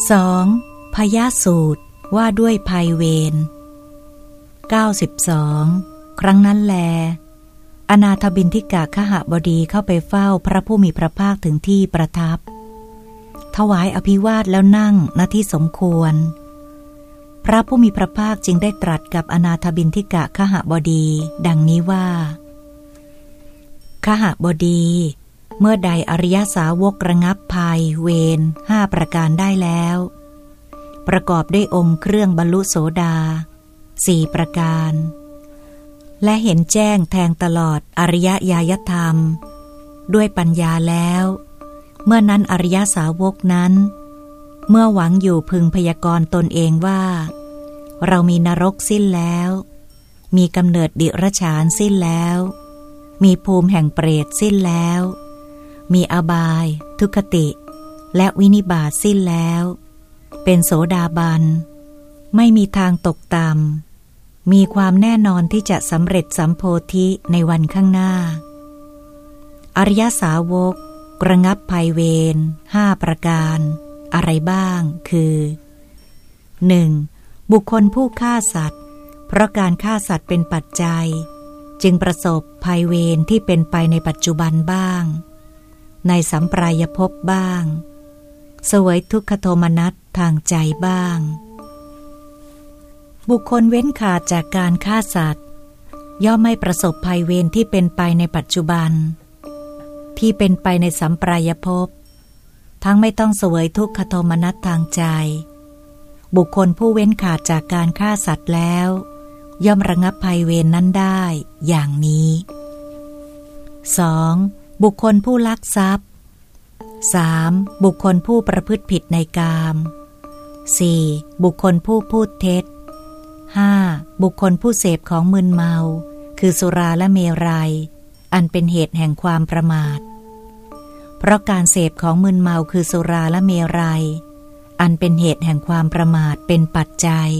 2. พยาสูตรว่าด้วยภัยเวร92 ครั้งนั้นแล อนาถบินทิกะขหบดีเข้าไปเฝ้าพระผู้มีพระภาคถึงที่ประทับ ถวายอภิวาทแล้วนั่งณที่สมควร พระผู้มีพระภาคจึงได้ตรัสกับอนาถบินทิกะขหบดี ดังนี้ว่าขหบดี เมื่อใดอริยสาวกระงับภัยเวรห้าประการได้แล้ว ประกอบด้วยองค์เครื่องบรรลุโสดาสี่ประการ และเห็นแจ้งแทงตลอดอริยญาณธรรม ด้วยปัญญาแล้ว เมื่อนั้นอริยสาวกนั้น เมื่อหวังอยู่พึงพยากรณ์ตนเองว่า เรามีนรกสิ้นแล้ว มีกำเนิดดิรฉานสิ้นแล้ว มีภูมิแห่งเปรตสิ้นแล้ว มีอบาย ทุคติ และวินิบาตสิ้นแล้ว เป็นโสดาบัน ไม่มีทางตกต่ำมีความแน่นอนที่จะสำเร็จสัมโพธิในวันข้างหน้า อริยสาวกระงับภัยเวรห้าประการ อะไรบ้าง คือ 1. บุคคลผู้ฆ่าสัตว์ เพราะการฆ่าสัตว์เป็นปัจจัย จึงประสบภัยเวรที่เป็นไปในปัจจุบันบ้าง ในสัมปรายภพบ้าง สวยทุกขโทมนัสทางใจบ้าง บุคคลเว้นขาดจากการฆ่าสัตว์ ย่อมไม่ประสบภัยเวรที่เป็นไปในปัจจุบัน ที่เป็นไปในสัมปรายภพ ทั้งไม่ต้องเสวยทุกขโทมนัสทางใจ บุคคลผู้เว้นขาดจากการฆ่าสัตว์แล้ว ย่อมระงับภัยเวรนนั้นได้อย่างนี้ 2. บุคคลผู้ลักทรัพย์ 3. บุคคลผู้ประพฤติผิดในกาม 4. บุคคลผู้พูดเท็จ 5. บุคคลผู้เสพของมึนเมา คือสุราและเมรัย อันเป็นเหตุแห่งความประมาท เพราะการเสพของมึนเมาคือสุราและเมรัย อันเป็นเหตุแห่งความประมาทเป็นปัจจัย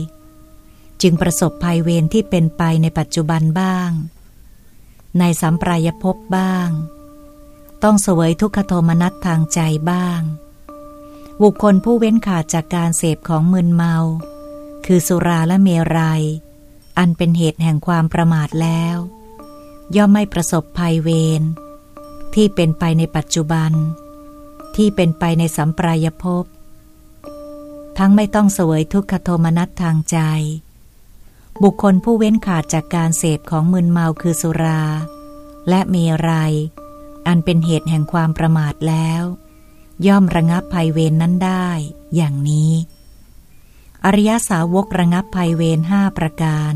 จึงประสบภัยเวรที่เป็นไปในปัจจุบันบ้าง ในสัมปรายภพบ้าง ต้องเสวยทุกขโทมนัสทางใจบ้าง บุคคลผู้เว้นขาดจากการเสพของมึนเมา คือสุราและเมรัย อันเป็นเหตุแห่งความประมาทแล้ว ย่อมไม่ประสบภัยเวรที่เป็นไปในปัจจุบัน ที่เป็นไปในสัมปรายภพ ทั้งไม่ต้องเสวยทุกขโทมนัสทางใจ บุคคลผู้เว้นขาดจากการเสพของมึนเมาคือสุรา และเมรัย อันเป็นเหตุแห่งความประมาทแล้ว ย่อมระงับภัยเวรนนั้นได้ อย่างนี้ อริยสาวกระงับภัยเวรห้าประการ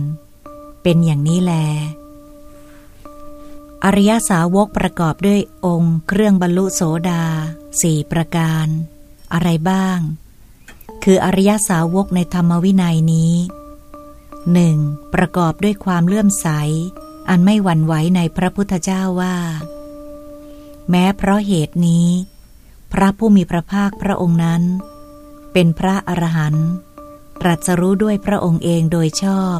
เป็นอย่างนี้แล อริยสาวกประกอบด้วยองค์ เครื่องบรรลุโสดาสี่ประการ อะไรบ้าง คืออริยสาวกในธรรมวินัยนี้หนึ่งประกอบด้วยความเลื่อมใส อันไม่หวั่นไหวในพระพุทธเจ้าว่า แม้เพราะเหตุนี้ พระผู้มีพระภาคพระองค์นั้น เป็นพระอรหันต์ตรัสรู้ด้วยพระองค์เองโดยชอบ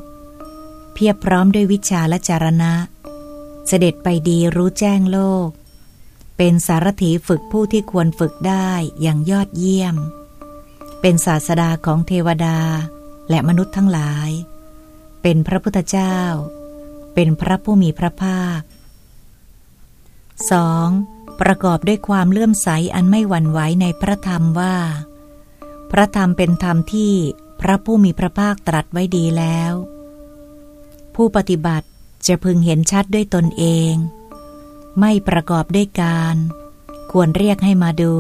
เพียบพร้อมด้วยวิชาและจารณะ เสด็จไปดีรู้แจ้งโลก เป็นสารถีฝึกผู้ที่ควรฝึกได้อย่างยอดเยี่ยม เป็นศาสดาของเทวดาและมนุษย์ทั้งหลาย เป็นพระพุทธเจ้า เป็นพระผู้มีพระภาค 2. ประกอบด้วยความเลื่อมใสอันไม่หวั่นไหวในพระธรรมว่า พระธรรมเป็นธรรมที่พระผู้มีพระภาคตรัสไว้ดีแล้ว ผู้ปฏิบัติจะพึงเห็นชัดด้วยตนเอง ไม่ประกอบด้วยการ ควรเรียกให้มาดู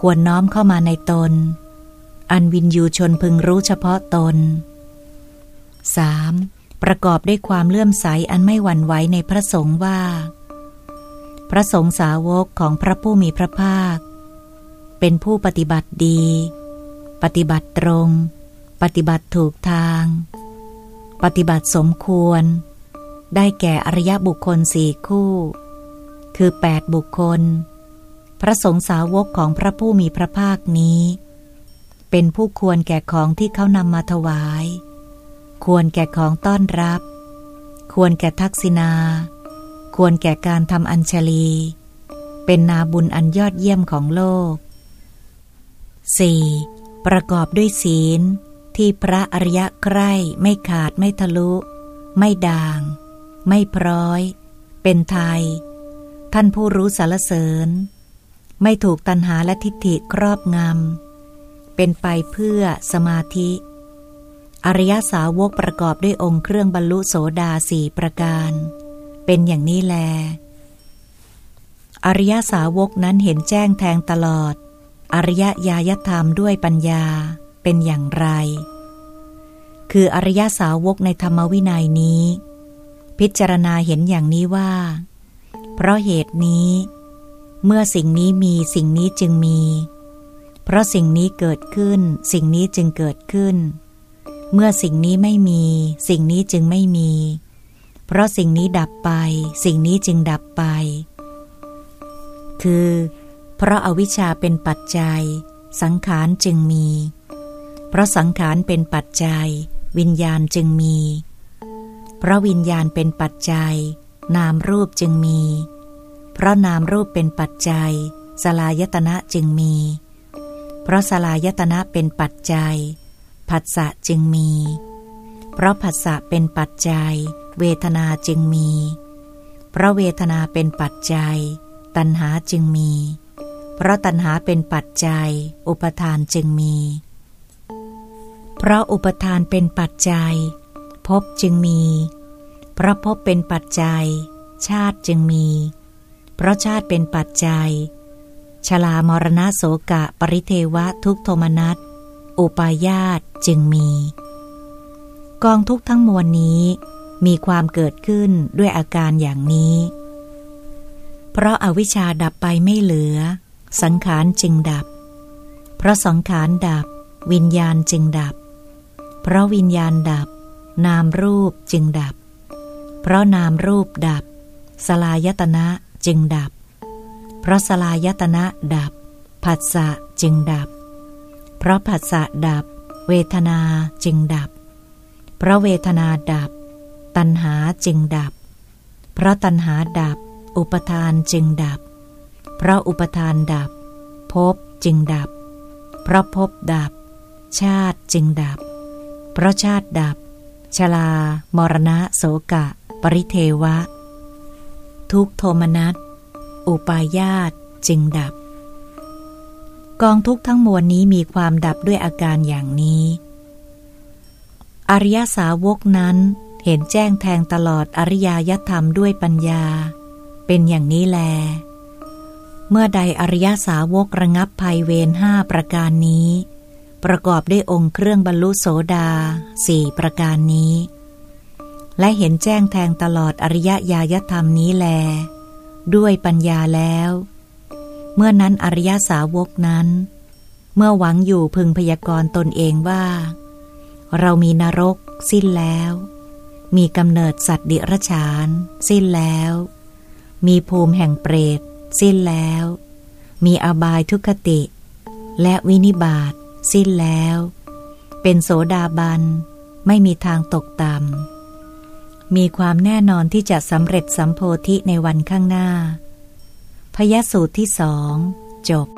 ควรน้อมเข้ามาในตน อันวินยูชนพึงรู้เฉพาะตน 3. ประกอบด้วยความเลื่อมใสอันไม่หวั่นไหวในพระสงฆ์ว่า พระสงฆ์สาวกของพระผู้มีพระภาค เป็นผู้ปฏิบัติดี ปฏิบัติตรง ปฏิบัติถูกทาง ปฏิบัติสมควร ได้แก่อริยบุคคลสี่คู่ คือแปดบุคคล พระสงฆ์สาวกของพระผู้มีพระภาคนี้ เป็นผู้ควรแก่ของที่เขานำมาถวาย ควรแก่ของต้อนรับ ควรแก่ทักษิณา ควรแก่การทำอัญชลี เป็นนาบุญอันยอดเยี่ยมของโลก 4. ประกอบด้วยศีล ที่พระอริยะใกล้ไม่ขาดไม่ทะลุ ไม่ด่าง ไม่พร้อย เป็นไทย ท่านผู้รู้สารเสริญ ไม่ถูกตัณหาและทิฏฐิครอบงำ เป็นไปเพื่อสมาธิ อริยสาวกประกอบด้วยองค์เครื่องบรรลุโสดาสี่ประการ เป็นอย่างนี้แล อริยสาวกนั้นเห็นแจ้งแทงตลอด อริยญาณธรรมด้วยปัญญาเป็นอย่างไร คืออริยสาวกในธรรมวินัยนี้ พิจารณาเห็นอย่างนี้ว่า เพราะเหตุนี้ เมื่อสิ่งนี้มีสิ่งนี้จึงมี เพราะสิ่งนี้เกิดขึ้น สิ่งนี้จึงเกิดขึ้น เมื่อสิ่งนี้ไม่มี สิ่งนี้จึงไม่มี เพราะสิ่งนี้ดับไป สิ่งนี้จึงดับไป คือ เพราะอาวิชชาเป็นปัจจัย สังขารจึงมี เพราะสังขารเป็นปัจจัย วิญญาณจึงมี เพราะวิญญาณเป็นปัจจัย นามรูปจึงมี เพราะนามรูปเป็นปัจจัย สลายตนะจึงมี เพราะสลายตนะเป็นปัจจัยผัสสะจึงมี เพราะผัสสะเป็นปัจจัย เวทนาจึงมี เพราะเวทนาเป็นปัจจัย ตัณหาจึงมี เพราะตัณหาเป็นปัจจัย อุปทานจึงมี เพราะอุปทานเป็นปัจจัยภพจึงมี เพราะภพเป็นปัจจัย ชาติจึงมี เพราะชาติเป็นปัจจัย ชลามรณะโสกะ ปริเทวะทุกโทมนัส อุปายาตจึงมี กองทุกทั้งมวลนี้ มีความเกิดขึ้นด้วยอาการอย่างนี้ เพราะอาวิชชาดับไปไม่เหลือ สังขารจึงดับ เพราะสังขารดับ วิญญาณจึงดับ เพราะวิญญาณดับ นามรูปจึงดับ เพราะนามรูปดับ สลายตนะจึงดับ เพราะสลายตนะดับ ผัสสะจึงดับ เพราะผัสสะดับ เวทนาจึงดับ เพราะเวทนาดับ ตัณหาจึงดับ เพราะตัณหาดับ อุปทานจึงดับ เพราะอุปทานดับภพจึงดับ เพราะภพดับ ชาติจึงดับ เพราะชาติดับ ชลา มรณะ โสกะ ปริเทวะ ทุกโทมนัส อุปายาตจึงดับ กองทุกทั้งมวลนี้มีความดับด้วยอาการอย่างนี้ อริยสาวกนั้น เห็นแจ้งแทงตลอดอริยยธรรมด้วยปัญญา เป็นอย่างนี้แล เมื่อใดอริยสาวกระงับภัยเวรห้าประการนี้ ประกอบด้วยองค์เครื่องบรรลุโสดาสี่ประการนี้ และเห็นแจ้งแทงตลอดอริยญาณธรรมนี้แล ด้วยปัญญาแล้ว เมื่อนั้นอริยสาวกนั้น เมื่อหวังอยู่พึงพยากรณ์ตนเองว่า เรามีนรกสิ้นแล้ว มีกำเนิดสัตว์ดิรชาน สิ้นแล้ว มีภูมิแห่งเปรต สิ้นแล้ว มีอบายทุกขติ และวินิบาตสิ้นแล้ว เป็นโสดาบัน ไม่มีทางตกต่ำมีความแน่นอนที่จะสำเร็จสัมโพธิในวันข้างหน้า พยสูตรที่สอง จบ